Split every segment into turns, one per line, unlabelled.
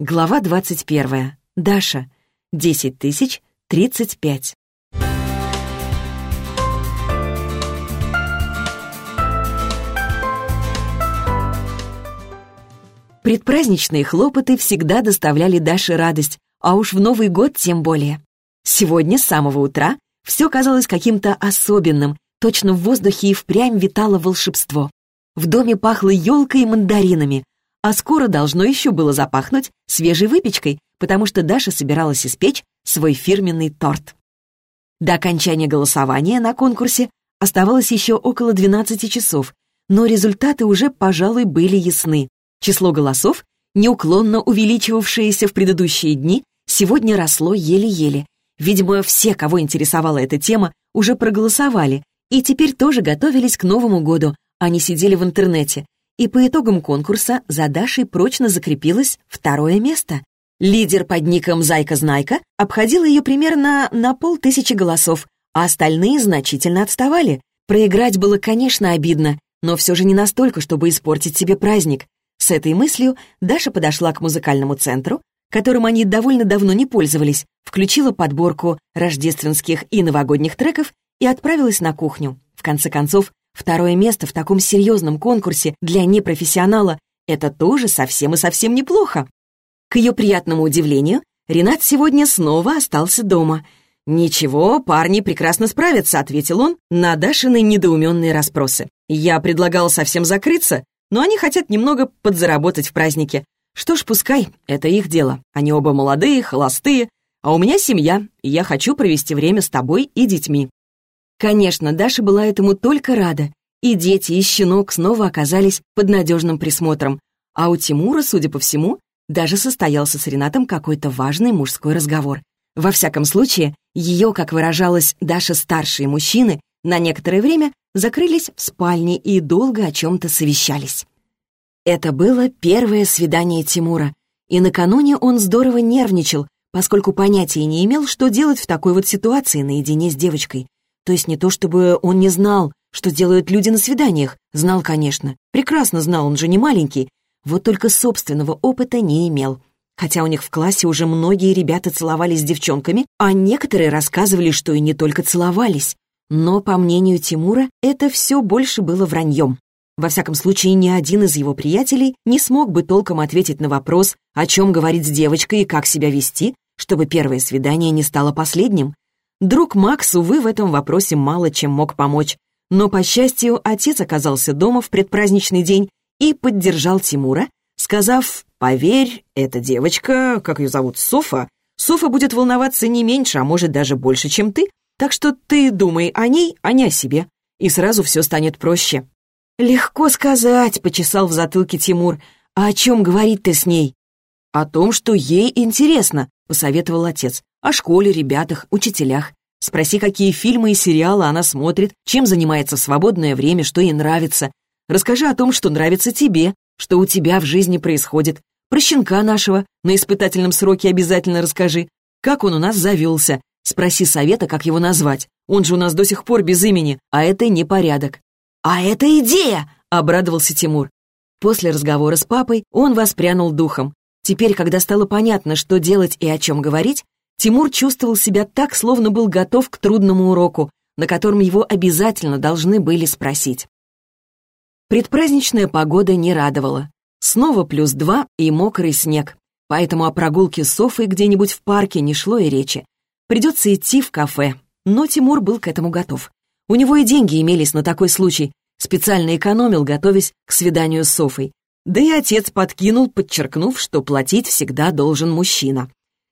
Глава 21. Даша. 10 тысяч 35. Предпраздничные хлопоты всегда доставляли Даше радость, а уж в Новый год тем более. Сегодня с самого утра все казалось каким-то особенным, точно в воздухе и впрямь витало волшебство. В доме пахло елкой и мандаринами, а скоро должно еще было запахнуть свежей выпечкой, потому что Даша собиралась испечь свой фирменный торт. До окончания голосования на конкурсе оставалось еще около 12 часов, но результаты уже, пожалуй, были ясны. Число голосов, неуклонно увеличивавшееся в предыдущие дни, сегодня росло еле-еле. Видимо, все, кого интересовала эта тема, уже проголосовали и теперь тоже готовились к Новому году, они сидели в интернете. И по итогам конкурса за Дашей прочно закрепилось второе место. Лидер под ником «Зайка-знайка» обходил ее примерно на полтысячи голосов, а остальные значительно отставали. Проиграть было, конечно, обидно, но все же не настолько, чтобы испортить себе праздник. С этой мыслью Даша подошла к музыкальному центру, которым они довольно давно не пользовались, включила подборку рождественских и новогодних треков и отправилась на кухню. В конце концов, второе место в таком серьезном конкурсе для непрофессионала — это тоже совсем и совсем неплохо. К ее приятному удивлению, Ренат сегодня снова остался дома. «Ничего, парни прекрасно справятся», — ответил он на Дашины недоуменные расспросы. «Я предлагал совсем закрыться, но они хотят немного подзаработать в празднике. Что ж, пускай, это их дело. Они оба молодые, холостые, а у меня семья, и я хочу провести время с тобой и детьми». Конечно, Даша была этому только рада. И дети, и щенок снова оказались под надежным присмотром. А у Тимура, судя по всему, даже состоялся с Ренатом какой-то важный мужской разговор. Во всяком случае, ее, как выражалась Даша старшие мужчины, на некоторое время закрылись в спальне и долго о чем-то совещались. Это было первое свидание Тимура, и накануне он здорово нервничал, поскольку понятия не имел, что делать в такой вот ситуации наедине с девочкой. То есть не то, чтобы он не знал, что делают люди на свиданиях. Знал, конечно. Прекрасно знал, он же не маленький. Вот только собственного опыта не имел. Хотя у них в классе уже многие ребята целовались с девчонками, а некоторые рассказывали, что и не только целовались. Но, по мнению Тимура, это все больше было враньем. Во всяком случае, ни один из его приятелей не смог бы толком ответить на вопрос, о чем говорить с девочкой и как себя вести, чтобы первое свидание не стало последним. Друг Макс, увы, в этом вопросе мало чем мог помочь. Но, по счастью, отец оказался дома в предпраздничный день и поддержал Тимура, сказав, «Поверь, эта девочка, как ее зовут, Софа, Софа будет волноваться не меньше, а может даже больше, чем ты, так что ты думай о ней, а не о себе, и сразу все станет проще». «Легко сказать», — почесал в затылке Тимур. «А о чем говорить ты с ней?» «О том, что ей интересно», — посоветовал отец. «О школе, ребятах, учителях. Спроси, какие фильмы и сериалы она смотрит, чем занимается в свободное время, что ей нравится. Расскажи о том, что нравится тебе, что у тебя в жизни происходит. Про щенка нашего на испытательном сроке обязательно расскажи. Как он у нас завелся, Спроси совета, как его назвать. Он же у нас до сих пор без имени, а это непорядок». «А это идея!» — обрадовался Тимур. После разговора с папой он воспрянул духом. Теперь, когда стало понятно, что делать и о чем говорить, Тимур чувствовал себя так, словно был готов к трудному уроку, на котором его обязательно должны были спросить. Предпраздничная погода не радовала. Снова плюс два и мокрый снег. Поэтому о прогулке с Софой где-нибудь в парке не шло и речи. Придется идти в кафе. Но Тимур был к этому готов. У него и деньги имелись на такой случай. Специально экономил, готовясь к свиданию с Софой. Да и отец подкинул, подчеркнув, что платить всегда должен мужчина.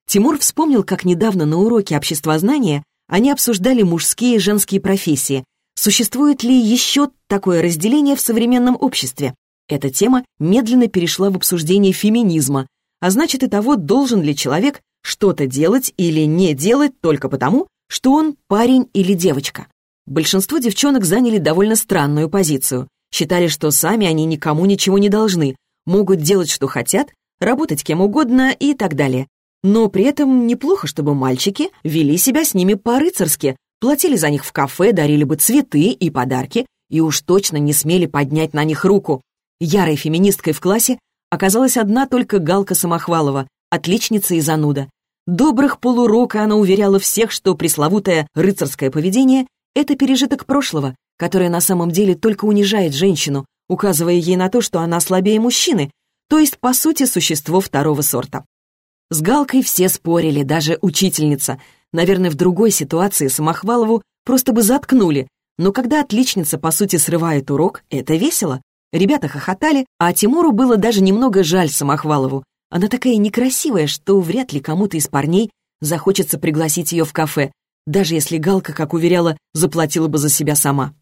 Тимур вспомнил, как недавно на уроке обществознания они обсуждали мужские и женские профессии. Существует ли еще такое разделение в современном обществе? Эта тема медленно перешла в обсуждение феминизма, а значит и того, должен ли человек что-то делать или не делать только потому, что он парень или девочка. Большинство девчонок заняли довольно странную позицию. Считали, что сами они никому ничего не должны, могут делать, что хотят, работать кем угодно и так далее. Но при этом неплохо, чтобы мальчики вели себя с ними по-рыцарски, платили за них в кафе, дарили бы цветы и подарки, и уж точно не смели поднять на них руку. Ярой феминисткой в классе оказалась одна только Галка Самохвалова, отличница и зануда. Добрых полурока она уверяла всех, что пресловутое рыцарское поведение — это пережиток прошлого, которое на самом деле только унижает женщину, указывая ей на то, что она слабее мужчины, то есть, по сути, существо второго сорта. С Галкой все спорили, даже учительница. Наверное, в другой ситуации Самохвалову просто бы заткнули, но когда отличница, по сути, срывает урок, это весело. Ребята хохотали, а Тимуру было даже немного жаль Самохвалову. Она такая некрасивая, что вряд ли кому-то из парней захочется пригласить ее в кафе, даже если Галка, как уверяла, заплатила бы за себя сама.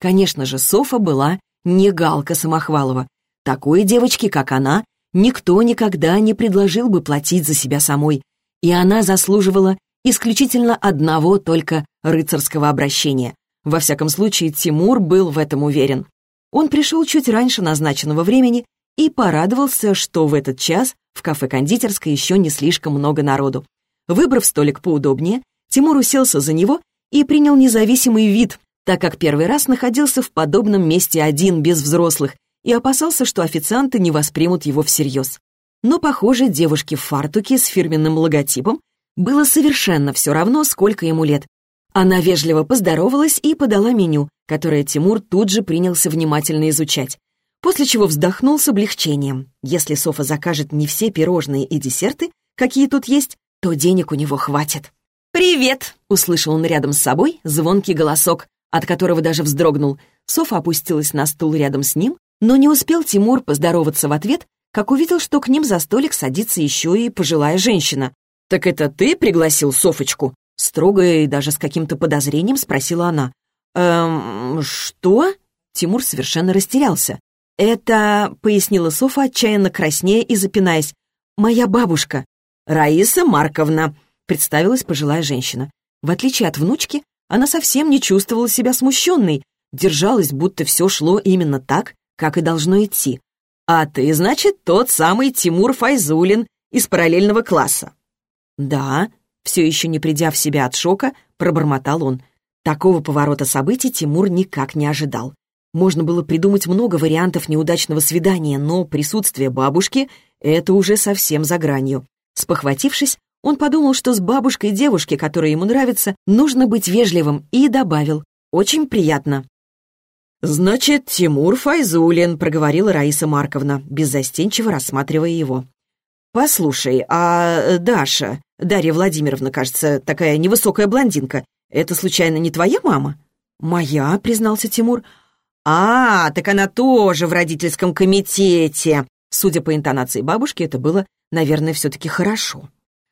Конечно же, Софа была не Галка Самохвалова. Такой девочке, как она, никто никогда не предложил бы платить за себя самой, и она заслуживала исключительно одного только рыцарского обращения. Во всяком случае, Тимур был в этом уверен. Он пришел чуть раньше назначенного времени и порадовался, что в этот час в кафе-кондитерской еще не слишком много народу. Выбрав столик поудобнее, Тимур уселся за него и принял независимый вид, так как первый раз находился в подобном месте один, без взрослых, и опасался, что официанты не воспримут его всерьез. Но, похоже, девушке в фартуке с фирменным логотипом было совершенно все равно, сколько ему лет. Она вежливо поздоровалась и подала меню, которое Тимур тут же принялся внимательно изучать после чего вздохнул с облегчением. Если Софа закажет не все пирожные и десерты, какие тут есть, то денег у него хватит. «Привет!» — услышал он рядом с собой звонкий голосок, от которого даже вздрогнул. Софа опустилась на стул рядом с ним, но не успел Тимур поздороваться в ответ, как увидел, что к ним за столик садится еще и пожилая женщина. «Так это ты пригласил Софочку?» Строго и даже с каким-то подозрением спросила она. «Эм, что?» Тимур совершенно растерялся. «Это...» — пояснила Софа, отчаянно краснея и запинаясь. «Моя бабушка». «Раиса Марковна», — представилась пожилая женщина. В отличие от внучки, она совсем не чувствовала себя смущенной, держалась, будто все шло именно так, как и должно идти. «А ты, значит, тот самый Тимур Файзулин из параллельного класса?» «Да», все еще не придя в себя от шока, пробормотал он. Такого поворота событий Тимур никак не ожидал. Можно было придумать много вариантов неудачного свидания, но присутствие бабушки — это уже совсем за гранью. Спохватившись, он подумал, что с бабушкой девушки, которая ему нравится, нужно быть вежливым, и добавил «Очень приятно». «Значит, Тимур Файзулин», — проговорила Раиса Марковна, беззастенчиво рассматривая его. «Послушай, а Даша, Дарья Владимировна, кажется, такая невысокая блондинка, это случайно не твоя мама?» «Моя», — признался Тимур, — «А, так она тоже в родительском комитете!» Судя по интонации бабушки, это было, наверное, все-таки хорошо.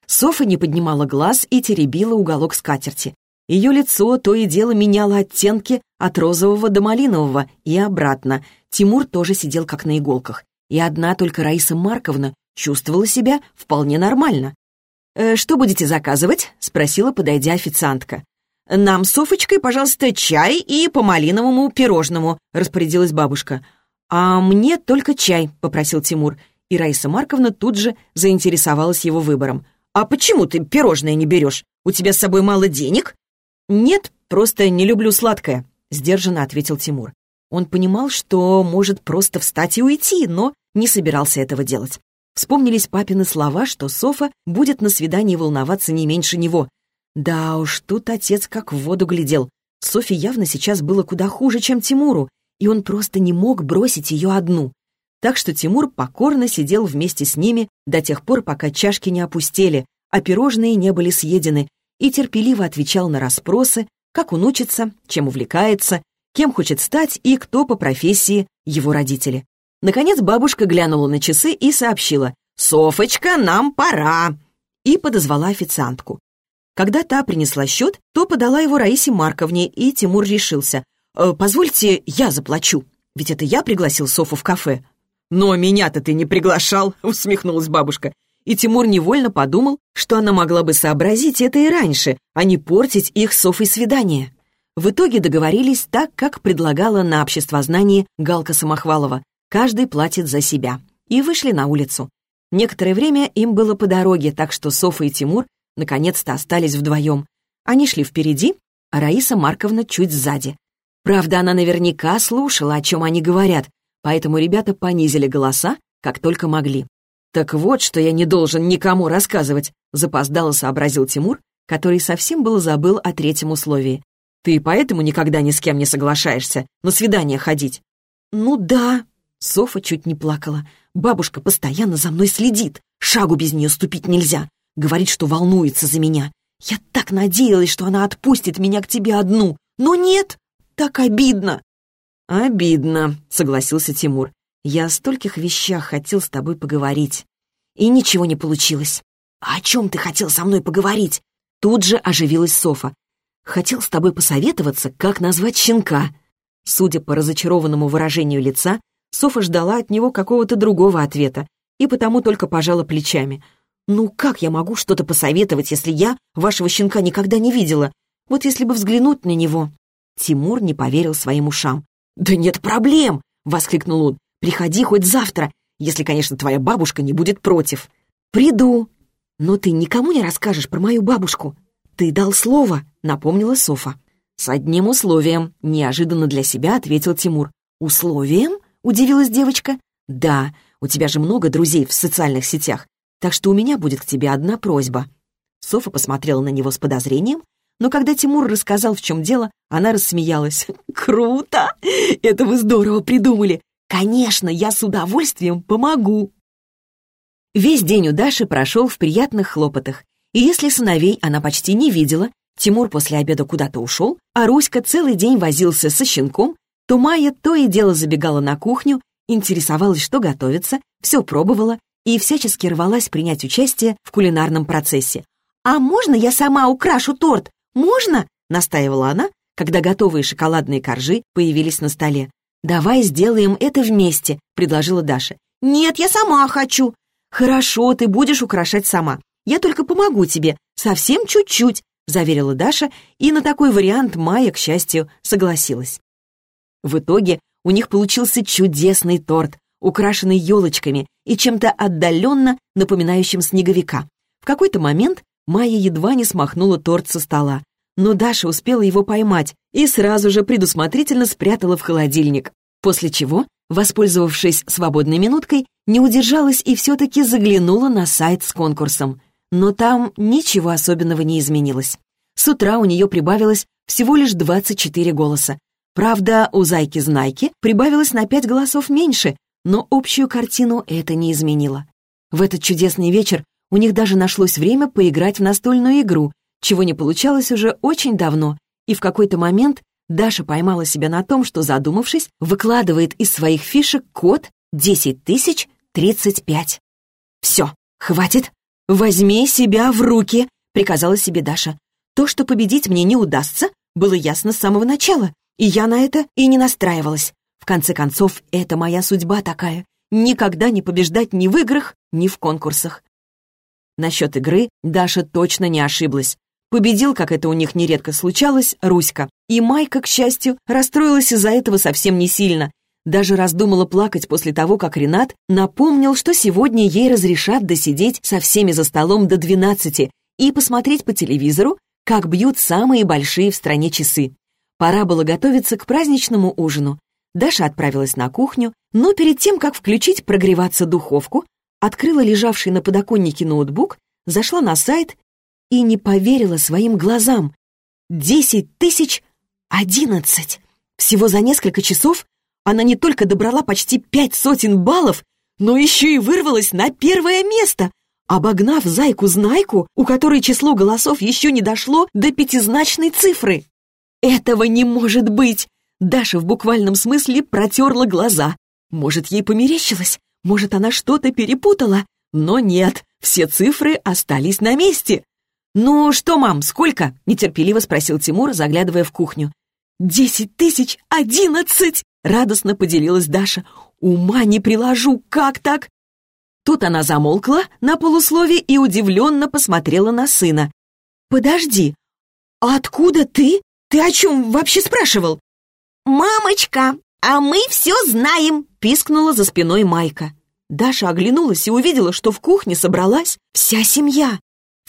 Софа не поднимала глаз и теребила уголок скатерти. Ее лицо то и дело меняло оттенки от розового до малинового и обратно. Тимур тоже сидел как на иголках. И одна только Раиса Марковна чувствовала себя вполне нормально. «Э, «Что будете заказывать?» — спросила, подойдя официантка. «Нам с Софочкой, пожалуйста, чай и по малиновому пирожному», — распорядилась бабушка. «А мне только чай», — попросил Тимур. И Раиса Марковна тут же заинтересовалась его выбором. «А почему ты пирожное не берешь? У тебя с собой мало денег?» «Нет, просто не люблю сладкое», — сдержанно ответил Тимур. Он понимал, что может просто встать и уйти, но не собирался этого делать. Вспомнились папины слова, что Софа будет на свидании волноваться не меньше него, да уж, тут отец как в воду глядел. Софи явно сейчас было куда хуже, чем Тимуру, и он просто не мог бросить ее одну. Так что Тимур покорно сидел вместе с ними до тех пор, пока чашки не опустели, а пирожные не были съедены, и терпеливо отвечал на расспросы, как он учится, чем увлекается, кем хочет стать и кто по профессии его родители. Наконец бабушка глянула на часы и сообщила «Софочка, нам пора!» и подозвала официантку. Когда та принесла счет, то подала его Раисе Марковне, и Тимур решился. «Э, «Позвольте, я заплачу, ведь это я пригласил Софу в кафе». «Но меня-то ты не приглашал», — усмехнулась бабушка. И Тимур невольно подумал, что она могла бы сообразить это и раньше, а не портить их с Софой свидание. В итоге договорились так, как предлагала на обществознании Галка Самохвалова. Каждый платит за себя. И вышли на улицу. Некоторое время им было по дороге, так что Софа и Тимур наконец-то остались вдвоем. Они шли впереди, а Раиса Марковна чуть сзади. Правда, она наверняка слушала, о чем они говорят, поэтому ребята понизили голоса, как только могли. «Так вот, что я не должен никому рассказывать», — запоздало сообразил Тимур, который совсем был забыл о третьем условии. «Ты поэтому никогда ни с кем не соглашаешься на свидание ходить?» «Ну да», — Софа чуть не плакала. «Бабушка постоянно за мной следит. Шагу без нее ступить нельзя. Говорит, что волнуется за меня. Я так надеялась, что она отпустит меня к тебе одну. Но нет, так обидно». «Обидно», — согласился Тимур. «Я о стольких вещах хотел с тобой поговорить. И ничего не получилось». «А о чем ты хотел со мной поговорить?» Тут же оживилась Софа. «Хотел с тобой посоветоваться, как назвать щенка». Судя по разочарованному выражению лица, Софа ждала от него какого-то другого ответа и потому только пожала плечами. «Ну как я могу что-то посоветовать, если я вашего щенка никогда не видела? Вот если бы взглянуть на него...» Тимур не поверил своим ушам. «Да нет проблем!» — воскликнул он. «Приходи хоть завтра, если, конечно, твоя бабушка не будет против». «Приду!» «Но ты никому не расскажешь про мою бабушку?» «Ты дал слово», — напомнила Софа. «С одним условием», — неожиданно для себя ответил Тимур. «Условием?» — удивилась девочка. «Да, у тебя же много друзей в социальных сетях, так что у меня будет к тебе одна просьба». Софа посмотрела на него с подозрением, но когда Тимур рассказал, в чем дело, она рассмеялась. «Круто! Это вы здорово придумали! Конечно, я с удовольствием помогу!» Весь день у Даши прошел в приятных хлопотах, и если сыновей она почти не видела, Тимур после обеда куда-то ушел, а Руська целый день возился со щенком, то Майя то и дело забегала на кухню, интересовалась, что готовится, все пробовала и всячески рвалась принять участие в кулинарном процессе. «А можно я сама украшу торт? Можно?» — настаивала она, когда готовые шоколадные коржи появились на столе. «Давай сделаем это вместе», — предложила Даша. «Нет, я сама хочу». «Хорошо, ты будешь украшать сама. Я только помогу тебе, совсем чуть-чуть», заверила Даша, и на такой вариант Майя, к счастью, согласилась. В итоге у них получился чудесный торт, украшенный елочками и чем-то отдаленно напоминающим снеговика. В какой-то момент Майя едва не смахнула торт со стола, но Даша успела его поймать и сразу же предусмотрительно спрятала в холодильник, после чего, воспользовавшись свободной минуткой, не удержалась и все-таки заглянула на сайт с конкурсом но там ничего особенного не изменилось. С утра у нее прибавилось всего лишь 24 голоса. Правда, у Зайки-Знайки прибавилось на 5 голосов меньше, но общую картину это не изменило. В этот чудесный вечер у них даже нашлось время поиграть в настольную игру, чего не получалось уже очень давно, и в какой-то момент Даша поймала себя на том, что, задумавшись, выкладывает из своих фишек код 10035. «Все, хватит, «Возьми себя в руки», — приказала себе Даша. «То, что победить мне не удастся, было ясно с самого начала, и я на это и не настраивалась. В конце концов, это моя судьба такая — никогда не побеждать ни в играх, ни в конкурсах». Насчет игры Даша точно не ошиблась. Победил, как это у них нередко случалось, Руська. И Майка, к счастью, расстроилась из-за этого совсем не сильно. Даже раздумала плакать после того, как Ренат напомнил, что сегодня ей разрешат досидеть со всеми за столом до двенадцати и посмотреть по телевизору, как бьют самые большие в стране часы. Пора было готовиться к праздничному ужину. Даша отправилась на кухню, но перед тем, как включить прогреваться духовку, открыла лежавший на подоконнике ноутбук, зашла на сайт и не поверила своим глазам. Десять тысяч одиннадцать! Всего за несколько часов она не только добрала почти пять сотен баллов, но еще и вырвалась на первое место, обогнав зайку-знайку, у которой число голосов еще не дошло до пятизначной цифры. «Этого не может быть!» Даша в буквальном смысле протерла глаза. Может, ей померещилось? Может, она что-то перепутала? Но нет, все цифры остались на месте. «Ну что, мам, сколько?» — нетерпеливо спросил Тимур, заглядывая в кухню. «Десять тысяч одиннадцать!» — радостно поделилась Даша. «Ума не приложу, как так?» Тут она замолкла на полуслове и удивленно посмотрела на сына. «Подожди, а откуда ты? Ты о чем вообще спрашивал?»
«Мамочка, а мы все знаем!» — пискнула за спиной Майка.
Даша оглянулась и увидела, что в кухне собралась вся семья,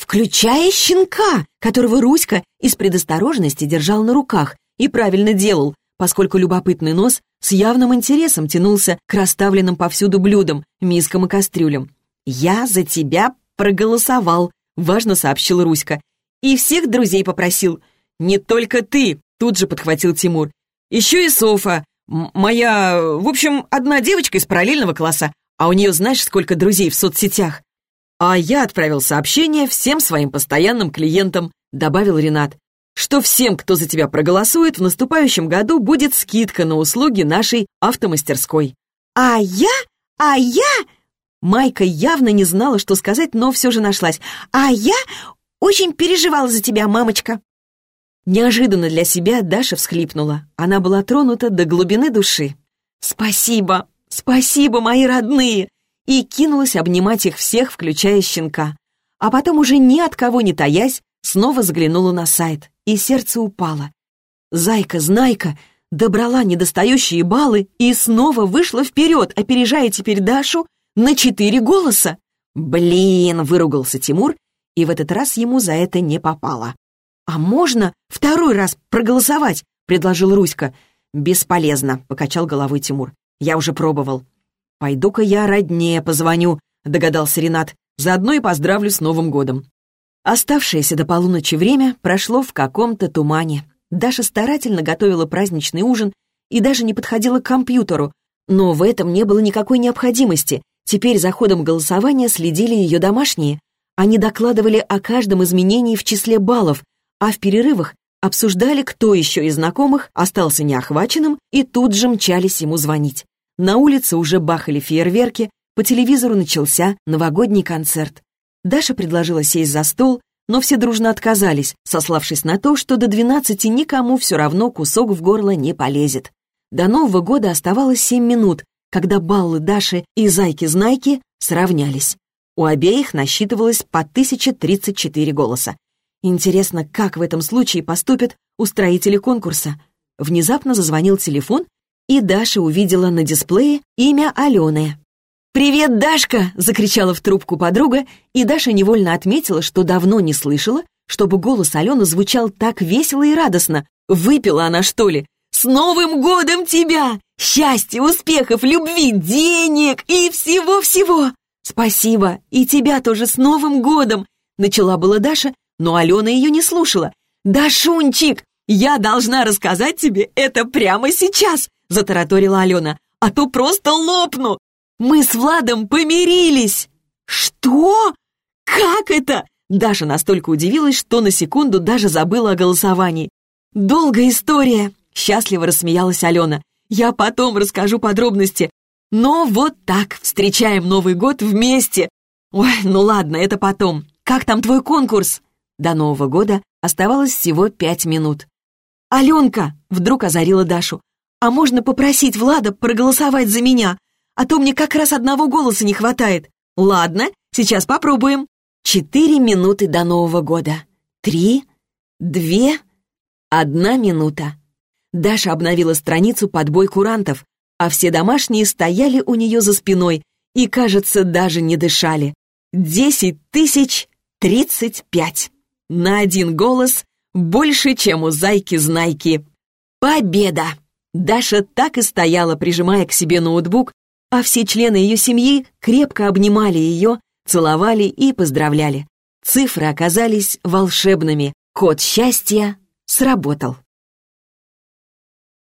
включая щенка, которого Руська из предосторожности держал на руках и правильно делал, поскольку любопытный нос с явным интересом тянулся к расставленным повсюду блюдам, мискам и кастрюлям. «Я за тебя проголосовал», — важно сообщил Руська. «И всех друзей попросил». «Не только ты», — тут же подхватил Тимур. «Еще и Софа, моя, в общем, одна девочка из параллельного класса, а у нее знаешь, сколько друзей в соцсетях?» «А я отправил сообщение всем своим постоянным клиентам», — добавил Ренат, «что всем, кто за тебя проголосует, в наступающем году будет скидка на услуги нашей автомастерской».
«А я? А я?»
Майка явно не знала, что сказать, но все же нашлась.
«А я очень переживала за тебя, мамочка».
Неожиданно для себя Даша всхлипнула. Она была тронута до глубины души. «Спасибо! Спасибо, мои родные!» И кинулась обнимать их всех, включая щенка. А потом уже ни от кого не таясь, снова заглянула на сайт, и сердце упало. Зайка-знайка добрала недостающие баллы и снова вышла вперед, опережая теперь Дашу на четыре голоса. «Блин!» — выругался Тимур, и в этот раз ему за это не попало. «А можно второй раз проголосовать?» — предложил Руська. «Бесполезно», — покачал головой Тимур. «Я уже пробовал». «Пойду-ка я роднее позвоню», — догадался Ренат. «Заодно и поздравлю с Новым годом». Оставшееся до полуночи время прошло в каком-то тумане. Даша старательно готовила праздничный ужин и даже не подходила к компьютеру, но в этом не было никакой необходимости. Теперь за ходом голосования следили ее домашние. Они докладывали о каждом изменении в числе баллов, а в перерывах обсуждали, кто еще из знакомых остался неохваченным и тут же мчались ему звонить. На улице уже бахали фейерверки, по телевизору начался новогодний концерт. Даша предложила сесть за стол, но все дружно отказались, сославшись на то, что до двенадцати никому все равно кусок в горло не полезет. До Нового года оставалось семь минут, когда баллы Даши и Зайки-Знайки сравнялись. У обеих насчитывалось по 1034 голоса. Интересно, как в этом случае поступят устроители конкурса? Внезапно зазвонил телефон, и Даша увидела на дисплее имя Алены. «Привет, Дашка!» — закричала в трубку подруга, и Даша невольно отметила, что давно не слышала, чтобы голос Алены звучал так весело и радостно. Выпила она, что ли? «С Новым годом тебя! Счастья, успехов, любви, денег и всего-всего!» «Спасибо! И тебя тоже с Новым годом!» Начала была Даша, но Алена ее не слушала. «Дашунчик, я должна рассказать тебе это прямо сейчас!» Затараторила Алена. «А то просто лопну! Мы с Владом помирились!» «Что? Как это?» Даша настолько удивилась, что на секунду даже забыла о голосовании. «Долгая история!» — счастливо рассмеялась Алена. «Я потом расскажу подробности. Но вот так, встречаем Новый год вместе. Ой, ну ладно, это потом. Как там твой конкурс?» До Нового года оставалось всего пять минут. «Аленка!» — вдруг озарила Дашу. «А можно попросить Влада проголосовать за меня? А то мне как раз одного голоса не хватает. Ладно, сейчас попробуем. Четыре минуты до Нового года. Три, две, одна минута». Даша обновила страницу под бой курантов, а все домашние стояли у нее за спиной и, кажется, даже не дышали. Десять тысяч тридцать пять. На один голос больше, чем у зайки-знайки. Победа! Даша так и стояла, прижимая к себе ноутбук, а все члены ее семьи крепко обнимали ее, целовали и поздравляли. Цифры оказались волшебными. Код счастья сработал.